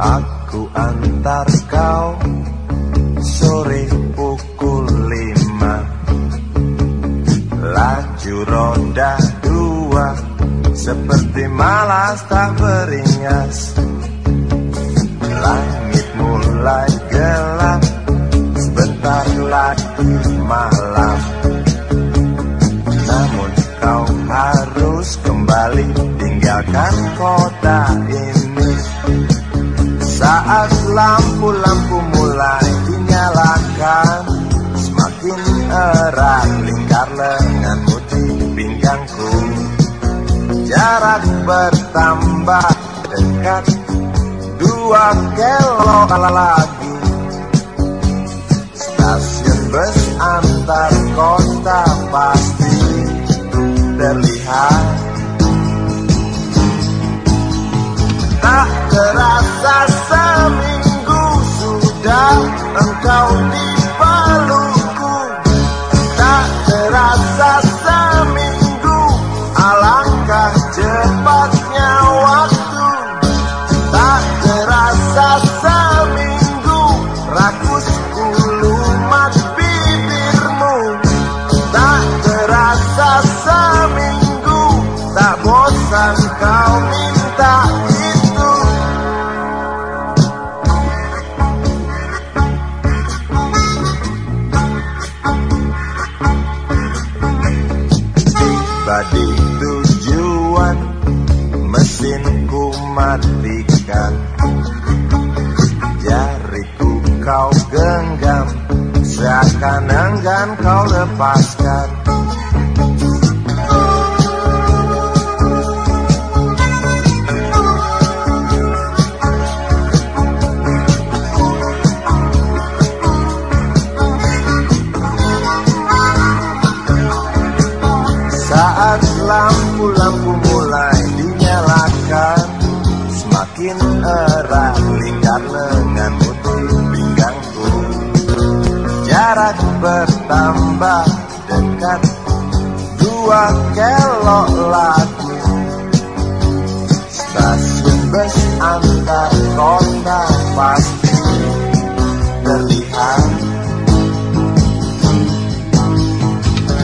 antar kau Sore pukul lima. Laju roda dua Seperti malas tak beringas. Langit mulai gelap Sebentar lagi malam. Namun kau harus kembali Tinggalkan kota ini Saat lampu-lampu mulai dinyalakan Semakin erat lingkar lenganmu di pinggangku. Jarak bertambah dekat Dua kilo lagi. Stasiun bus antar kota pasti terlihat. Tak terasa rakus ulumat bibirmu. Tak terasa seminggu. Tak bosan kau minta itu. Tiba di tujuan Mesinku matikan enggan kau lepaskan. Saat lampu-lampu mulai dinyalakan Semakin erat lingkar lenganmu di pinggangku. Jarak bertambah kelok lagu Stasiun bus antar kota pasti terlihat.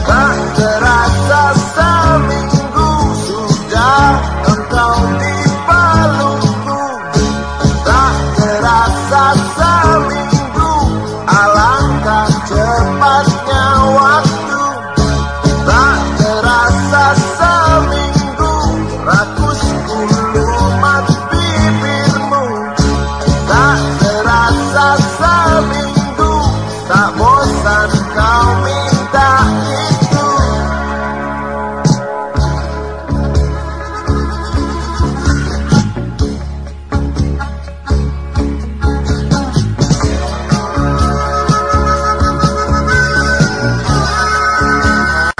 Tak terasa seminggu sudah engkau di Palungku. Tak terasa seminggu alangkah cepat